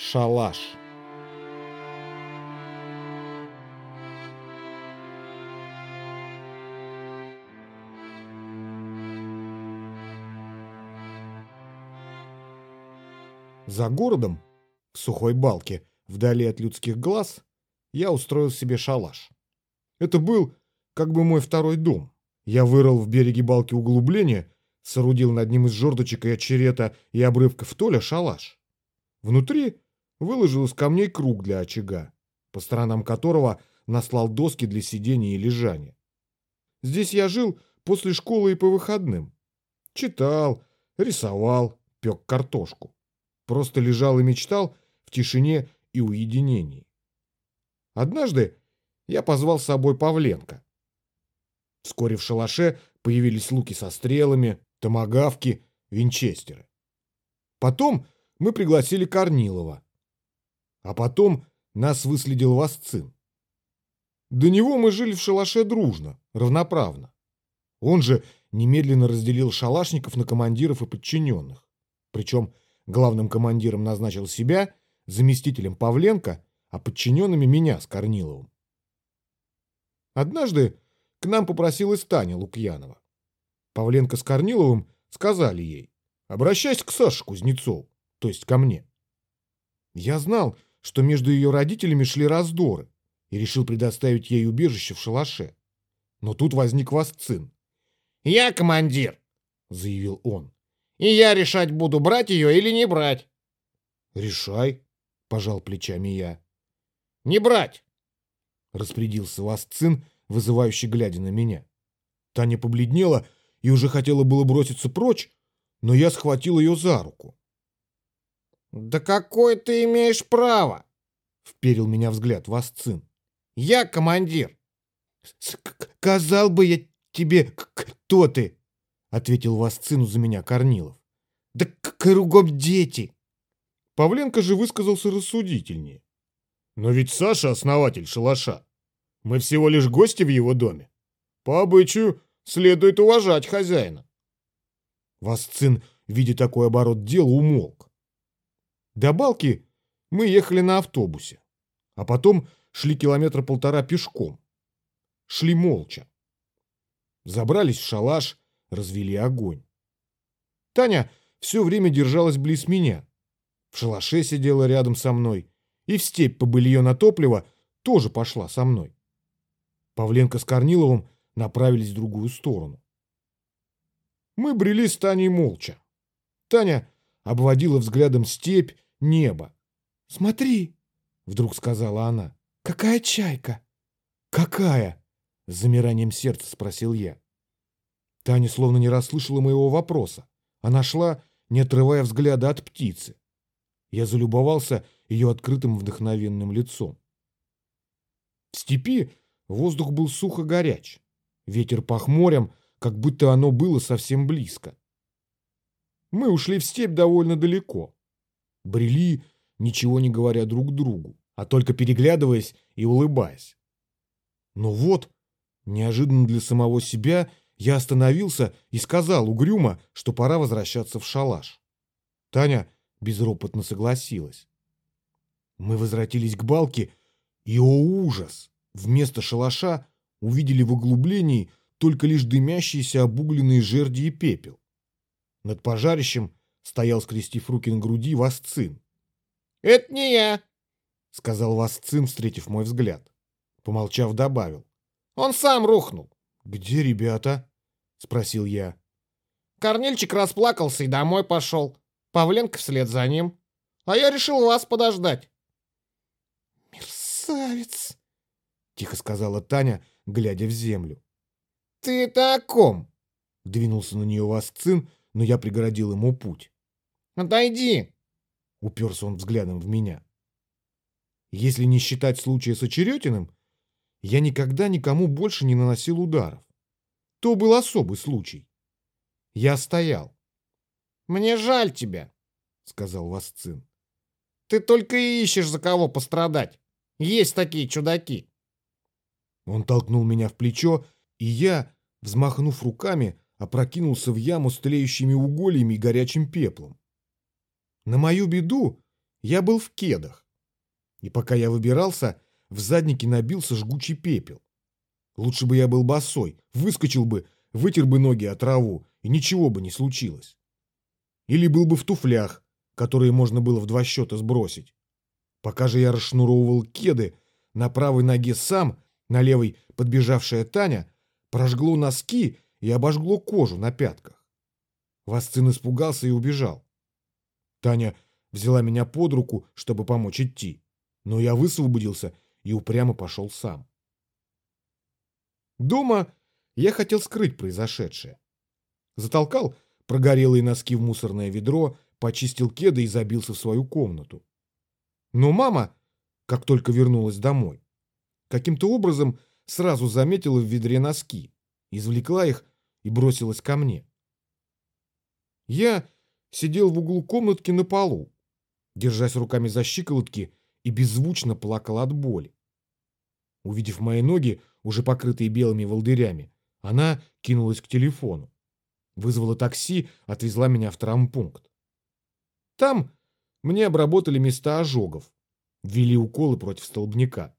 Шалаш. За городом, в сухой балке, вдали от людских глаз, я устроил себе шалаш. Это был как бы мой второй дом. Я вырыл в береге балки углубление, соорудил над ним из жердочек и очерета и обрывков толя шалаш. Внутри выложил из камней круг для очага, по сторонам которого наслал доски для сидения и лежания. Здесь я жил после школы и по выходным. Читал, рисовал, пек картошку. Просто лежал и мечтал в тишине и уединении. Однажды я позвал с собой Павленко. Вскоре в шалаше появились луки со стрелами, томагавки, винчестеры. Потом мы пригласили Корнилова. А потом нас выследил Васцин. До него мы жили в шалаше дружно, равноправно. Он же немедленно разделил шалашников на командиров и подчиненных. Причем главным командиром назначил себя, заместителем Павленко, а подчиненными меня с Корниловым. Однажды к нам попросилась Таня Лукьянова. Павленко с Корниловым сказали ей, обращайся к Саше Кузнецову, то есть ко мне. Я знал, что между ее родителями шли раздоры, и решил предоставить ей убежище в шалаше. Но тут возник Васцин. «Я командир», — заявил он. «И я решать буду, брать ее или не брать». «Решай», — пожал плечами я. «Не брать», — распорядился Васцин, вызывающе глядя на меня. Таня побледнела и уже хотела было броситься прочь, но я схватил ее за руку. «Да какое ты имеешь право?» — вперил меня взгляд Васцин. «Я командир». «Сказал бы я тебе, кто ты?» — ответил Васцину за меня Корнилов. «Да кругом дети!» Павленко же высказался рассудительнее. «Но ведь Саша основатель шалаша. Мы всего лишь гости в его доме. По обычаю следует уважать хозяина». Васцин, видя такой оборот дела, умолк. До Балки мы ехали на автобусе, а потом шли километра полтора пешком. Шли молча. Забрались в шалаш, развели огонь. Таня все время держалась близ меня. В шалаше сидела рядом со мной, и в степь по былье на топливо тоже пошла со мной. Павленко с Корниловым направились в другую сторону. Мы брели с Таней молча. Таня обводила взглядом степь, небо. «Смотри!» — вдруг сказала она. «Какая чайка!» «Какая?» — с замиранием сердца спросил я. Таня словно не расслышала моего вопроса. Она шла, не отрывая взгляда от птицы. Я залюбовался ее открытым вдохновенным лицом. В степи воздух был сухо горяч. Ветер пах морем, как будто оно было совсем близко. Мы ушли в степь довольно далеко. Брели, ничего не говоря друг другу, а только переглядываясь и улыбаясь. Но вот, неожиданно для самого себя, я остановился и сказал угрюмо, что пора возвращаться в шалаш. Таня безропотно согласилась. Мы возвратились к балке, и, о ужас, вместо шалаша увидели в углублении только лишь дымящиеся обугленные жерди и пепел. Над пожарищем стоял, скрестив руки на груди, Васцин. «Это не я», — сказал Васцин, встретив мой взгляд. Помолчав, добавил. «Он сам рухнул». «Где ребята?» — спросил я. Корнильчик расплакался и домой пошел. Павленко вслед за ним. А я решил вас подождать. «Мерзавец!» — тихо сказала Таня, глядя в землю. «Ты это о ком?» — двинулся на нее Васцин, но я преградил ему путь. «Отойди!» — уперся он взглядом в меня. Если не считать случая с Очеретиным, я никогда никому больше не наносил ударов. То был особый случай. Я стоял. «Мне жаль тебя», — сказал Васцин. «Ты только и ищешь, за кого пострадать. Есть такие чудаки». Он толкнул меня в плечо, и я, взмахнув руками, опрокинулся в яму с тлеющими угольями и горячим пеплом. На мою беду Я был в кедах. И пока я выбирался, в заднике набился жгучий пепел. Лучше бы я был босой, выскочил бы, вытер бы ноги от траву, и ничего бы не случилось. Или был бы в туфлях, которые можно было в два счета сбросить. Пока же я расшнуровывал кеды, на правой ноге сам, на левой подбежавшая Таня, прожгло носки и обожгло кожу на пятках. Васцин испугался и убежал. Таня взяла меня под руку, чтобы помочь идти, но я высвободился и упрямо пошел сам. Дома я хотел скрыть произошедшее. Затолкал прогорелые носки в мусорное ведро, почистил кеды и забился в свою комнату. Но мама, как только вернулась домой, каким-то образом сразу заметила в ведре носки, извлекла их и бросилась ко мне. Я сидел в углу комнатки на полу, держась руками за щиколотки и беззвучно плакал от боли. Увидев мои ноги, уже покрытые белыми волдырями, она кинулась к телефону. Вызвала такси, отвезла меня в травмпункт. Там мне обработали места ожогов, ввели уколы против столбняка.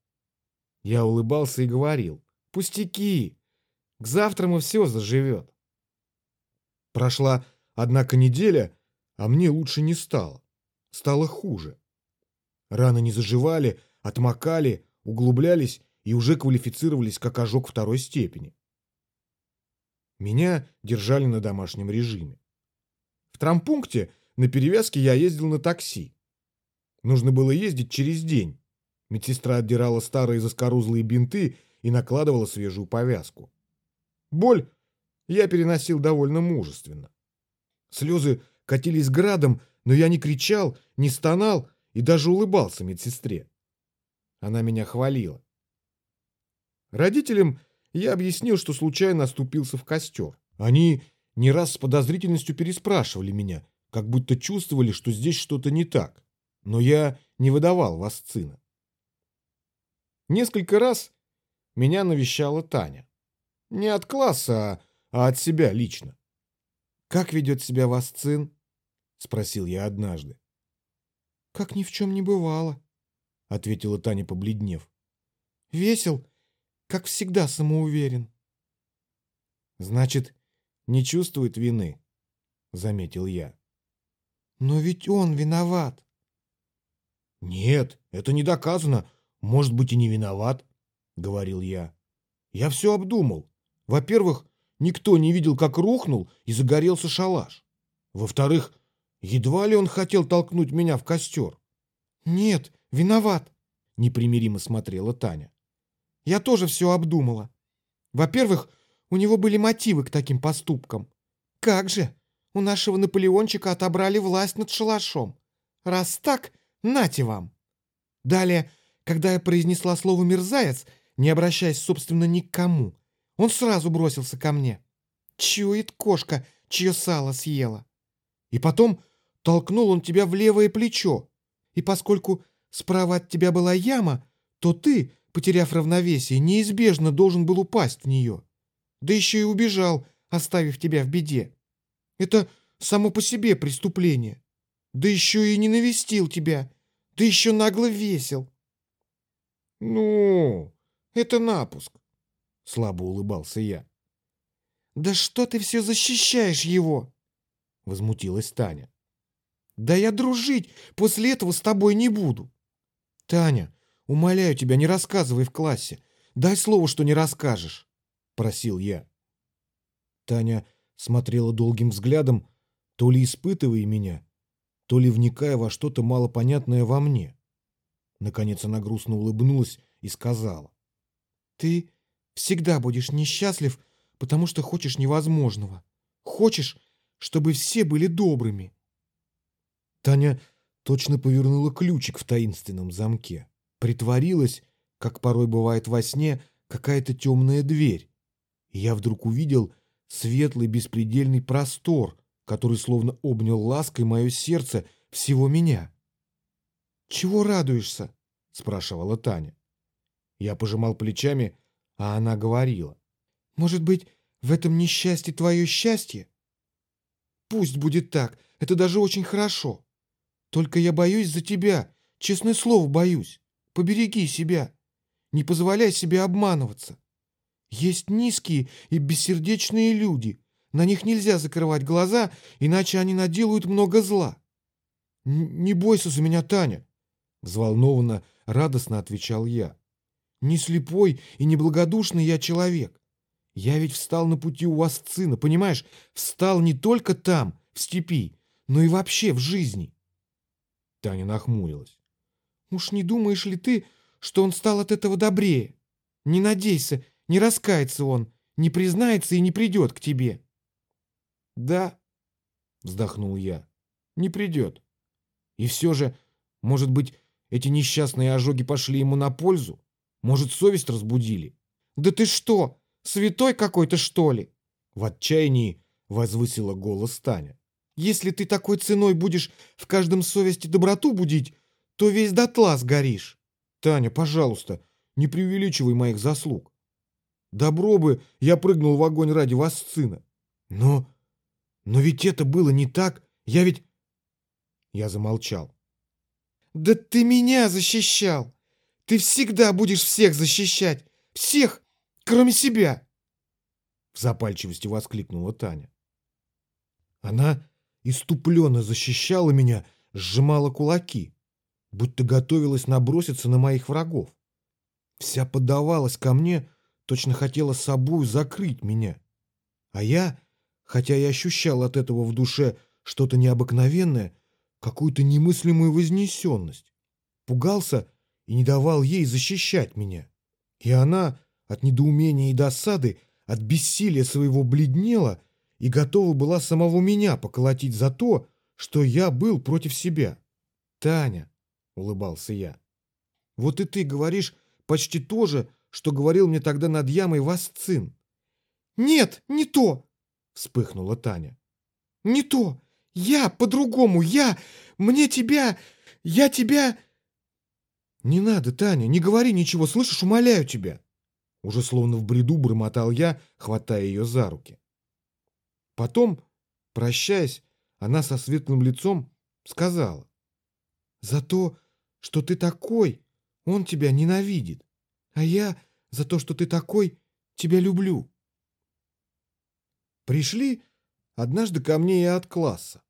Я улыбался и говорил, пустяки, к завтраму все заживет. Прошла, однако, неделя, а мне лучше не стало. Стало хуже. Раны не заживали, отмокали, углублялись и уже квалифицировались как ожог второй степени. Меня держали на домашнем режиме. В трампункте на перевязке я ездил на такси. Нужно было ездить через день. Медсестра отдирала старые заскорузлые бинты и накладывала свежую повязку. Боль я переносил довольно мужественно. Слезы катились градом, но я не кричал, не стонал и даже улыбался медсестре. Она меня хвалила. Родителям я объяснил, что случайно оступился в костер. Они не раз с подозрительностью переспрашивали меня, как будто чувствовали, что здесь что-то не так. Но я не выдавал васцина. Несколько раз меня навещала Таня. Не от класса, а от себя лично. «Как ведет себя Васцин?» — спросил я однажды. «Как ни в чем не бывало», — ответила Таня, побледнев. «Весел, как всегда самоуверен». «Значит, не чувствует вины», — заметил я. «Но ведь он виноват». «Нет, это не доказано. Может быть, и не виноват», — говорил я. «Я все обдумал. Во-первых, никто не видел, как рухнул и загорелся шалаш. Во-вторых, едва ли он хотел толкнуть меня в костер. «Нет, виноват», — непримиримо смотрела Таня. «Я тоже все обдумала. Во-первых, у него были мотивы к таким поступкам. Как же, у нашего Наполеончика отобрали власть над шалашом. Раз так, нате вам». Далее, когда я произнесла слово «мерзавец», не обращаясь, собственно, ни к кому, он сразу бросился ко мне. Чует кошка, чье сало съела. И потом толкнул он тебя в левое плечо. И поскольку справа от тебя была яма, то ты, потеряв равновесие, неизбежно должен был упасть в нее. Да еще и убежал, оставив тебя в беде. Это само по себе преступление. Да еще и не навестил тебя. Да еще нагло весел. Ну, это напуск. Слабо улыбался я. «Да что ты все защищаешь его?» Возмутилась Таня. «Да я дружить после этого с тобой не буду». «Таня, умоляю тебя, не рассказывай в классе. Дай слово, что не расскажешь», — просил я. Таня смотрела долгим взглядом, то ли испытывая меня, то ли вникая во что-то малопонятное во мне. Наконец она грустно улыбнулась и сказала. «Ты Всегда будешь несчастлив, потому что хочешь невозможного. Хочешь, чтобы все были добрыми. Таня точно повернула ключик в таинственном замке. Притворилась, как порой бывает во сне, какая-то темная дверь. И я вдруг увидел светлый беспредельный простор, который словно обнял лаской мое сердце всего меня. «Чего радуешься?» — спрашивала Таня. Я пожимал плечами, а она говорила. «Может быть, в этом несчастье твое счастье?» «Пусть будет так, это даже очень хорошо. Только я боюсь за тебя, честное слово боюсь. Побереги себя. Не позволяй себе обманываться. Есть низкие и бессердечные люди. На них нельзя закрывать глаза, иначе они наделают много зла. «Не бойся за меня, Таня!» Взволнованно, радостно отвечал я. «Не слепой и неблагодушный я человек. Я ведь встал на пути у вас сына, понимаешь? Встал не только там, в степи, но и вообще в жизни». Таня нахмурилась. «Уж не думаешь ли ты, что он стал от этого добрее? Не надейся, не раскается он, не признается и не придет к тебе». «Да», — вздохнул я, — «не придет». И все же, может быть, эти несчастные ожоги пошли ему на пользу? Может, совесть разбудили? «Да ты что, святой какой-то, что ли?» В отчаянии возвысила голос Таня. «Если ты такой ценой будешь в каждом совести доброту будить, то весь дотла сгоришь. Таня, пожалуйста, не преувеличивай моих заслуг. Добро бы я прыгнул в огонь ради вас, сына. Но... но ведь это было не так. Я ведь я замолчал. «Да ты меня защищал! Ты всегда будешь всех защищать! Всех, кроме себя!» В запальчивости воскликнула Таня. Она иступленно защищала меня, сжимала кулаки, будто готовилась наброситься на моих врагов. Вся поддавалась ко мне, точно хотела собой закрыть меня. А я, хотя и ощущал от этого в душе что-то необыкновенное, какую-то немыслимую вознесенность. Пугался и не давал ей защищать меня. И она от недоумения и досады, от бессилия своего бледнела и готова была самого меня поколотить за то, что я был против себя. «Таня», — улыбался я, — «вот и ты говоришь почти то же, что говорил мне тогда над ямой Васцин». «Нет, не то!» — вспыхнула Таня. «Не то! Я по-другому, я... Мне тебя... Я тебя... Не надо, Таня, не говори ничего, слышишь, умоляю тебя. Уже словно в бреду бормотал я, хватая ее за руки. Потом, прощаясь, она со светлым лицом сказала. За то, что ты такой, он тебя ненавидит. А я за то, что ты такой, тебя люблю. Пришли однажды ко мне и от класса.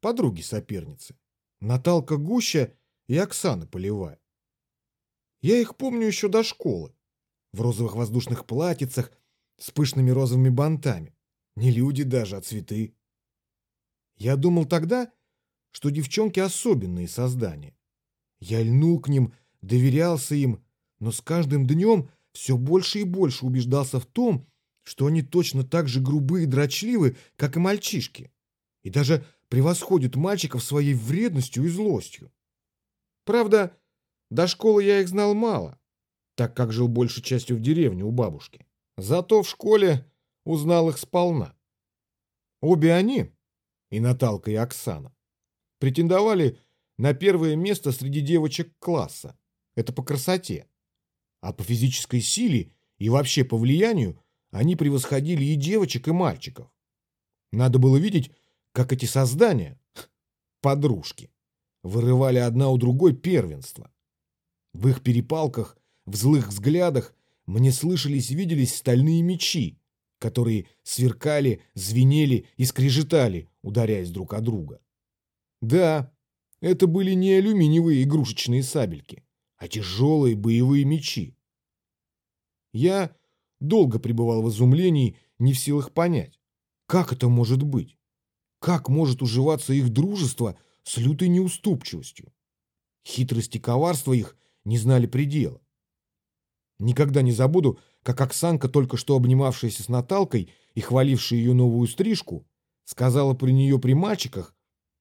Подруги-соперницы. Наталка Гуща и Оксана Полевая. Я их помню еще до школы. В розовых воздушных платьицах с пышными розовыми бантами. Не люди даже, а цветы. Я думал тогда, что девчонки особенные создания. Я льнул к ним, доверялся им, но с каждым днем все больше и больше убеждался в том, что они точно так же грубые и дрочливы, как и мальчишки, и даже превосходят мальчиков своей вредностью и злостью. Правда, до школы я их знал мало, так как жил большей частью в деревне у бабушки. Зато в школе узнал их сполна. Обе они, и Наталка, и Оксана, претендовали на первое место среди девочек класса. Это по красоте. А по физической силе и вообще по влиянию они превосходили и девочек, и мальчиков. Надо было видеть, как эти создания, подружки, вырывали одна у другой первенство. В их перепалках, в злых взглядах мне слышались и виделись стальные мечи, которые сверкали, звенели и скрежетали, ударяясь друг о друга. Да, это были не алюминиевые игрушечные сабельки, а тяжелые боевые мечи. Я долго пребывал в изумлении, не в силах понять, как это может быть. Как может уживаться их дружество с лютой неуступчивостью? Хитрость и коварство их не знали предела. Никогда не забуду, как Оксанка, только что обнимавшаяся с Наталкой и хвалившая ее новую стрижку, сказала при нее при мальчиках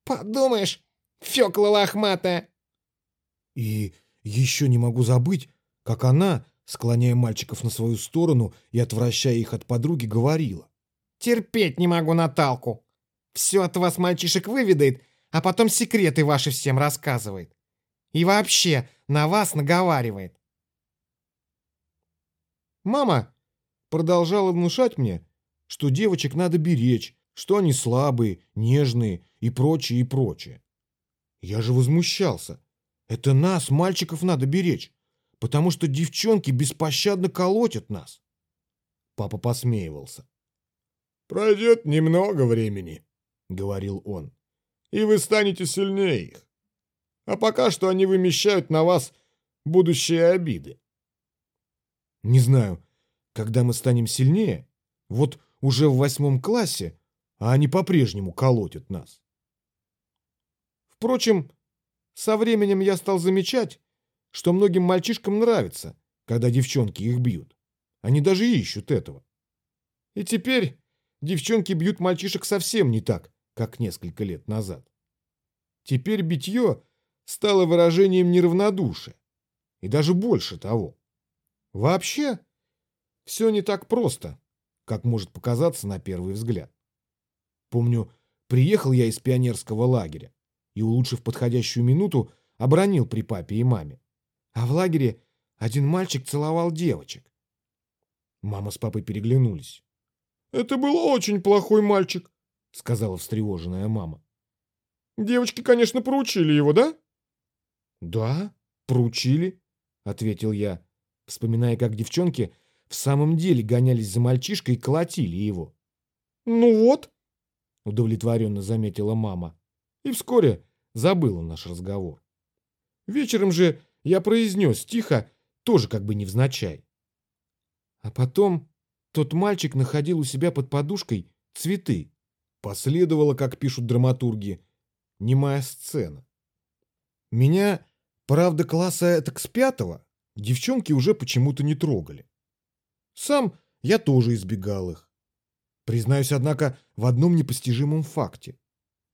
«Подумаешь, фёкла лохматая!» И еще не могу забыть, как она, склоняя мальчиков на свою сторону и отвращая их от подруги, говорила. «Терпеть не могу Наталку. Все от вас мальчишек выведает, а потом секреты ваши всем рассказывает. И вообще на вас наговаривает». Мама продолжала внушать мне, что девочек надо беречь, что они слабые, нежные и прочее, и прочее. Я же возмущался. Это нас, мальчиков, надо беречь, потому что девчонки беспощадно колотят нас. Папа посмеивался. «Пройдет немного времени», — говорил он, — «и вы станете сильнее их. А пока что они вымещают на вас будущие обиды». Не знаю, когда мы станем сильнее, вот уже в восьмом классе, а они по-прежнему колотят нас. Впрочем, со временем я стал замечать, что многим мальчишкам нравится, когда девчонки их бьют. Они даже ищут этого. И теперь девчонки бьют мальчишек совсем не так, как несколько лет назад. Теперь битье стало выражением неравнодушия. И даже больше того. Вообще, все не так просто, как может показаться на первый взгляд. Помню, приехал я из пионерского лагеря и, улучшив подходящую минуту, обронил при папе и маме. А в лагере один мальчик целовал девочек. Мама с папой переглянулись. «Это был очень плохой мальчик», — сказала встревоженная мама. «Девочки, конечно, проучили его, да?» «Да, проучили», — ответил я, вспоминая, как девчонки в самом деле гонялись за мальчишкой и колотили его. «Ну вот», — удовлетворенно заметила мама, и вскоре забыла наш разговор. Вечером же я произнес тихо, тоже как бы невзначай. А потом тот мальчик находил у себя под подушкой цветы. Последовала, как пишут драматурги, немая сцена. Меня, правда, класса этак с пятого, девчонки уже почему-то не трогали. Сам я тоже избегал их. Признаюсь, однако, в одном непостижимом факте.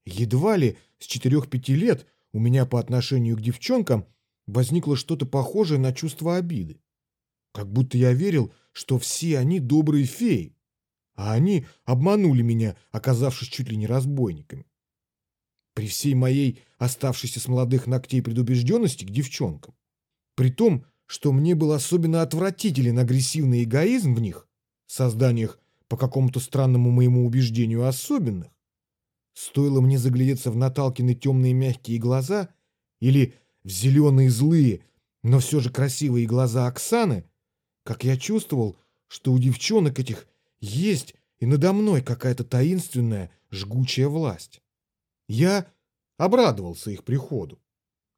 Едва ли с четырех-пяти лет у меня по отношению к девчонкам возникло что-то похожее на чувство обиды. Как будто я верил, что все они добрые феи, а они обманули меня, оказавшись чуть ли не разбойниками. При всей моей оставшейся с молодых ногтей предубежденности к девчонкам, при том, что мне был особенно отвратителен агрессивный эгоизм в них, созданиях по какому-то странному моему убеждению особенных, стоило мне заглядеться в Наталкины темные мягкие глаза или в зеленые злые, но все же красивые глаза Оксаны, как я чувствовал, что у девчонок этих есть и надо мной какая-то таинственная жгучая власть. Я обрадовался их приходу.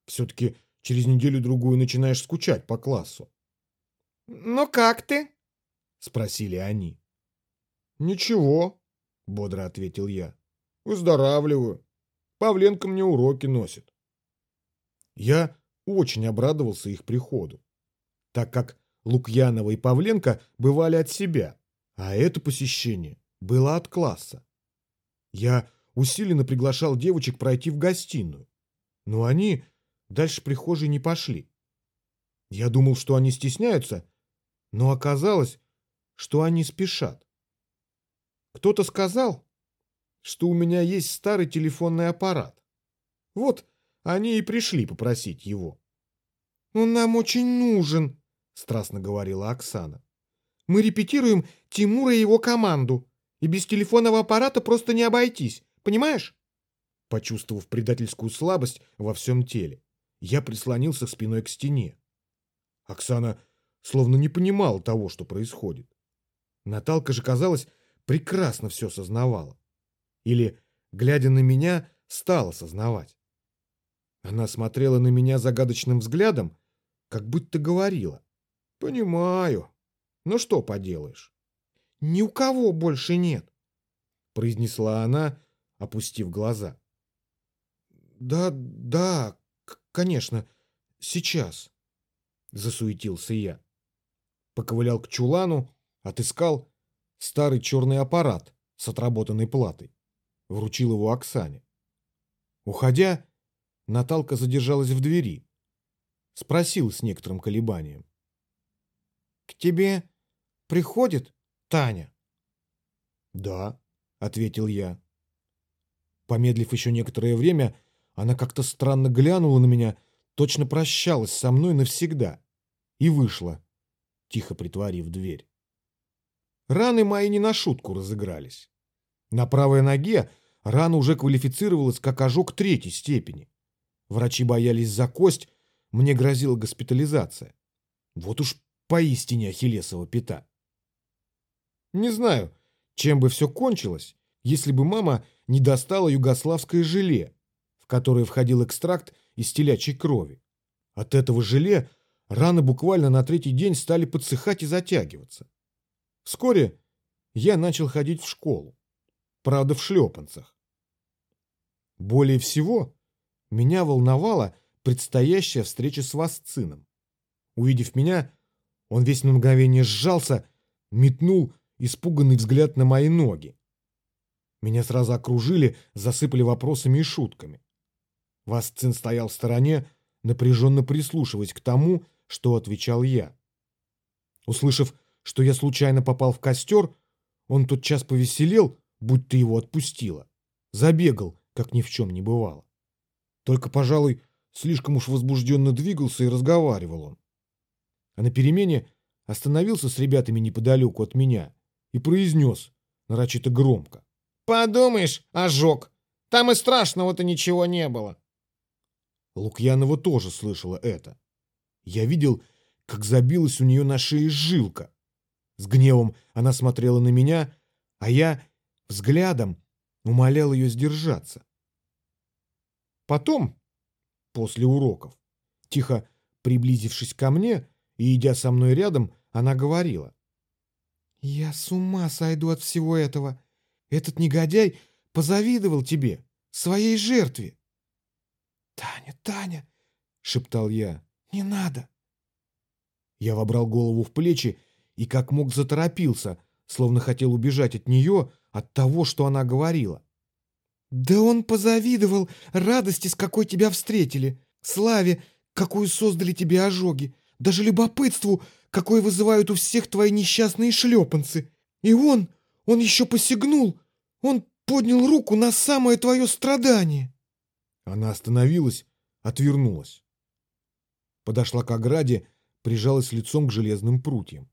Все-таки Через неделю-другую начинаешь скучать по классу. «Ну как ты?» — спросили они. «Ничего», — бодро ответил я. «Выздоравливаю. Павленко мне уроки носит». Я очень обрадовался их приходу, так как Лукьянова и Павленко бывали от себя, а это посещение было от класса. Я усиленно приглашал девочек пройти в гостиную, но они дальше прихожей не пошли. Я думал, что они стесняются, но оказалось, что они спешат. Кто-то сказал, что у меня есть старый телефонный аппарат. Вот они и пришли попросить его. «Он нам очень нужен», — страстно говорила Оксана. «Мы репетируем Тимура и его команду, и без телефонного аппарата просто не обойтись, понимаешь?» Почувствовав предательскую слабость во всем теле, я прислонился спиной к стене. Оксана словно не понимала того, что происходит. Наталка же, казалось, прекрасно все сознавала. Или, глядя на меня, стала сознавать. Она смотрела на меня загадочным взглядом, как будто говорила. «Понимаю. Ну что поделаешь?» «Ни у кого больше нет», — произнесла она, опустив глаза. «Да, да, Конечно, сейчас. Засуетился я. Поковылял к чулану, отыскал старый черный аппарат с отработанной платой. Вручил его Оксане. Уходя, Наталка задержалась в двери. Спросил с некоторым колебанием. «К тебе приходит Таня?» «Да», — ответил я. Помедлив еще некоторое время, она как-то странно глянула на меня, точно прощалась со мной навсегда. И вышла, тихо притворив дверь. Раны мои не на шутку разыгрались. На правой ноге рана уже квалифицировалась как ожог третьей степени. Врачи боялись за кость, мне грозила госпитализация. Вот уж поистине ахиллесова пята. Не знаю, чем бы все кончилось, если бы мама не достала югославское желе, которое входил экстракт из телячьей крови. От этого желе раны буквально на третий день стали подсыхать и затягиваться. Вскоре я начал ходить в школу, правда в шлепанцах. Более всего меня волновала предстоящая встреча с Васцином. Увидев меня, он весь на мгновение сжался, метнул испуганный взгляд на мои ноги. Меня сразу окружили, засыпали вопросами и шутками. Васцин стоял в стороне, напряженно прислушиваясь к тому, что отвечал я. Услышав, что я случайно попал в костер, он тотчас повеселел, будь ты его отпустила. Забегал, как ни в чем не бывало. Только, пожалуй, слишком уж возбужденно двигался и разговаривал он. А на перемене остановился с ребятами неподалеку от меня и произнес, нарочито громко. «Подумаешь, ожог! Там и страшного-то ничего не было!» Лукьянова тоже слышала это. Я видел, как забилась у нее на шее жилка. С гневом она смотрела на меня, а я взглядом умолял ее сдержаться. Потом, после уроков, тихо приблизившись ко мне и идя со мной рядом, она говорила. «Я с ума сойду от всего этого. Этот негодяй позавидовал тебе, своей жертве». «Таня, Таня!» — шептал я. «Не надо!» Я вобрал голову в плечи и как мог заторопился, словно хотел убежать от нее, от того, что она говорила. «Да он позавидовал радости, с какой тебя встретили, славе, какую создали тебе ожоги, даже любопытству, какое вызывают у всех твои несчастные шлепанцы. И он, он еще посягнул, он поднял руку на самое твое страдание». Она остановилась, отвернулась. Подошла к ограде, прижалась лицом к железным прутьям.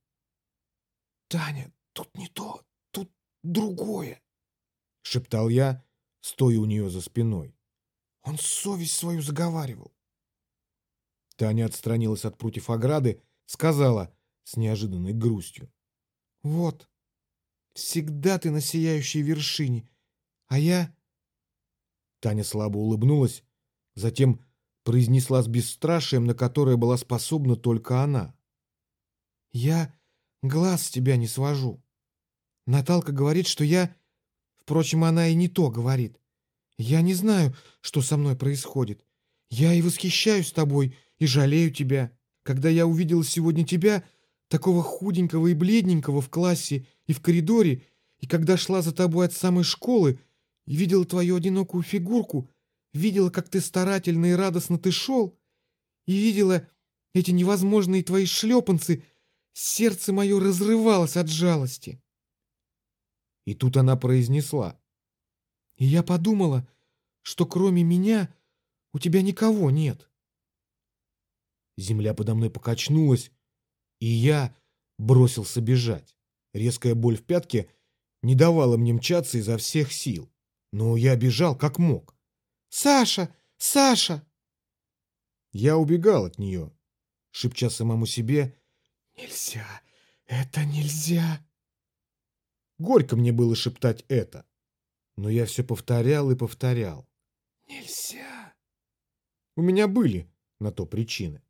«Таня, тут не то, тут другое», — шептал я, стоя у нее за спиной. Он совесть свою заговаривал. Таня отстранилась от прутьев ограды, сказала с неожиданной грустью. «Вот, всегда ты на сияющей вершине, а я...» Таня слабо улыбнулась, затем произнесла с бесстрашием, на которое была способна только она. «Я глаз с тебя не свожу. Наталка говорит, что я Впрочем, она и не то говорит. Я не знаю, что со мной происходит. Я и восхищаюсь тобой, и жалею тебя. Когда я увидела сегодня тебя, такого худенького и бледненького в классе и в коридоре, и когда шла за тобой от самой школы, и видела твою одинокую фигурку, видела, как ты старательно и радостно ты шел, и видела эти невозможные твои шлепанцы, сердце мое разрывалось от жалости. И тут она произнесла. И я подумала, что кроме меня у тебя никого нет. Земля подо мной покачнулась, и я бросился бежать. Резкая боль в пятке не давала мне мчаться изо всех сил. Но я бежал как мог. «Саша! Саша!» Я убегал от нее, шепча самому себе «Нельзя! Это нельзя!» Горько мне было шептать это, но я все повторял и повторял. «Нельзя!» У меня были на то причины.